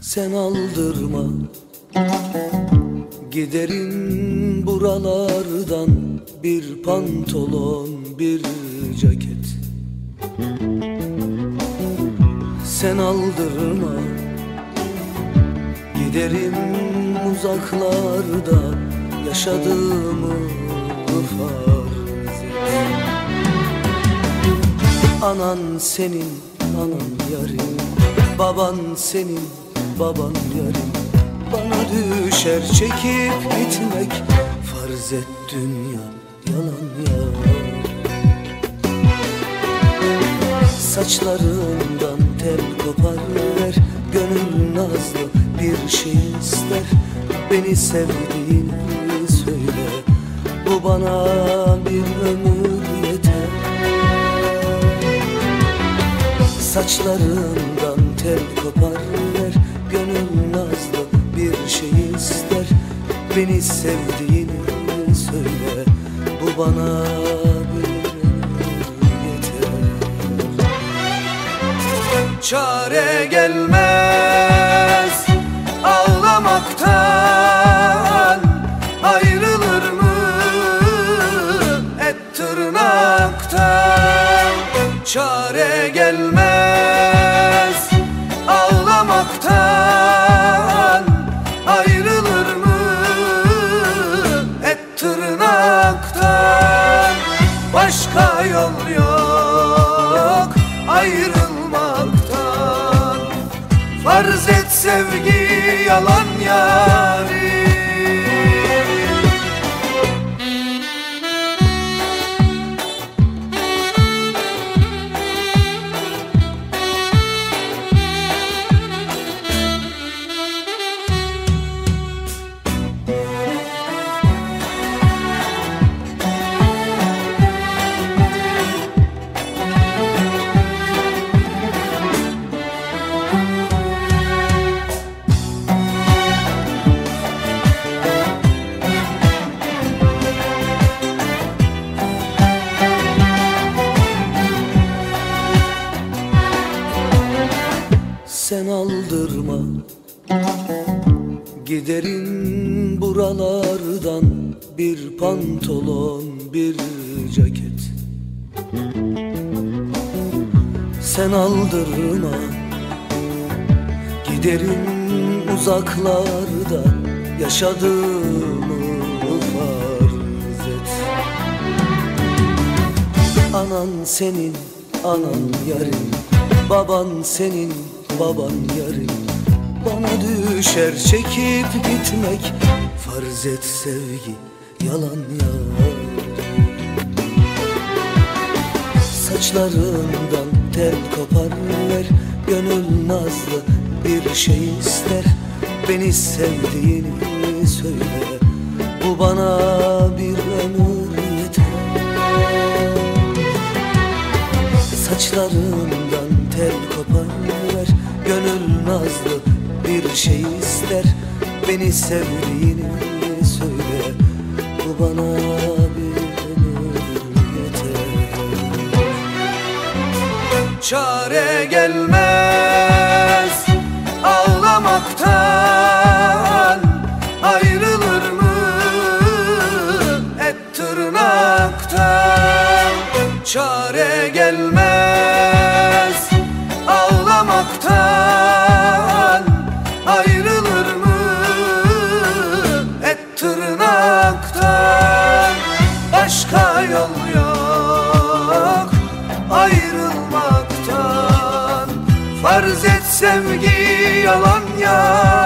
sen aldırma. Giderim buralardan bir pantolon bir ceket. Sen aldırma. Giderim uzaklarda yaşadığımı farz et. Anan senin, anan yarim. Baban senin, baban yarim Bana düşer çekip gitmek Farz et dünya yalan ya Saçlarından tel kopar ver Gönül nazlı bir şey ister. Beni sevdiğini söyle Bu bana bir ömür yeter. Saçlarından tel kopar Beni sevdiğini söyle. Bu bana yeter. Çare gelmez ağlamaktan. Ayrılır mı et tırnaktan? Çare yol yok ayrılmaktan. Farz et sevgi yalan yarim Sen aldırma. Giderim buralardan bir pantolon bir ceket. Sen aldırma. Giderim uzaklarda yaşadığımı farz et Anan senin, anan yarim Baban senin, baban yarim Bana düşer çekip gitmek Farz et sevgi yalan yar. Saçlarından tel kopar ver Gönül nazlı bir şey ister. Beni sevdiğini söyle Bu bana bir ömür yeter. Saçlarından tel kopar Gönül nazlı bir şey ister. Beni sevdiğini söyle. Bu bana bir yeter. Çare gelmez ağlamaktan. Ayrılır mı et tırnaktan? Çare yol yok. Ayrılmaktan Farz et sevgi yalan ya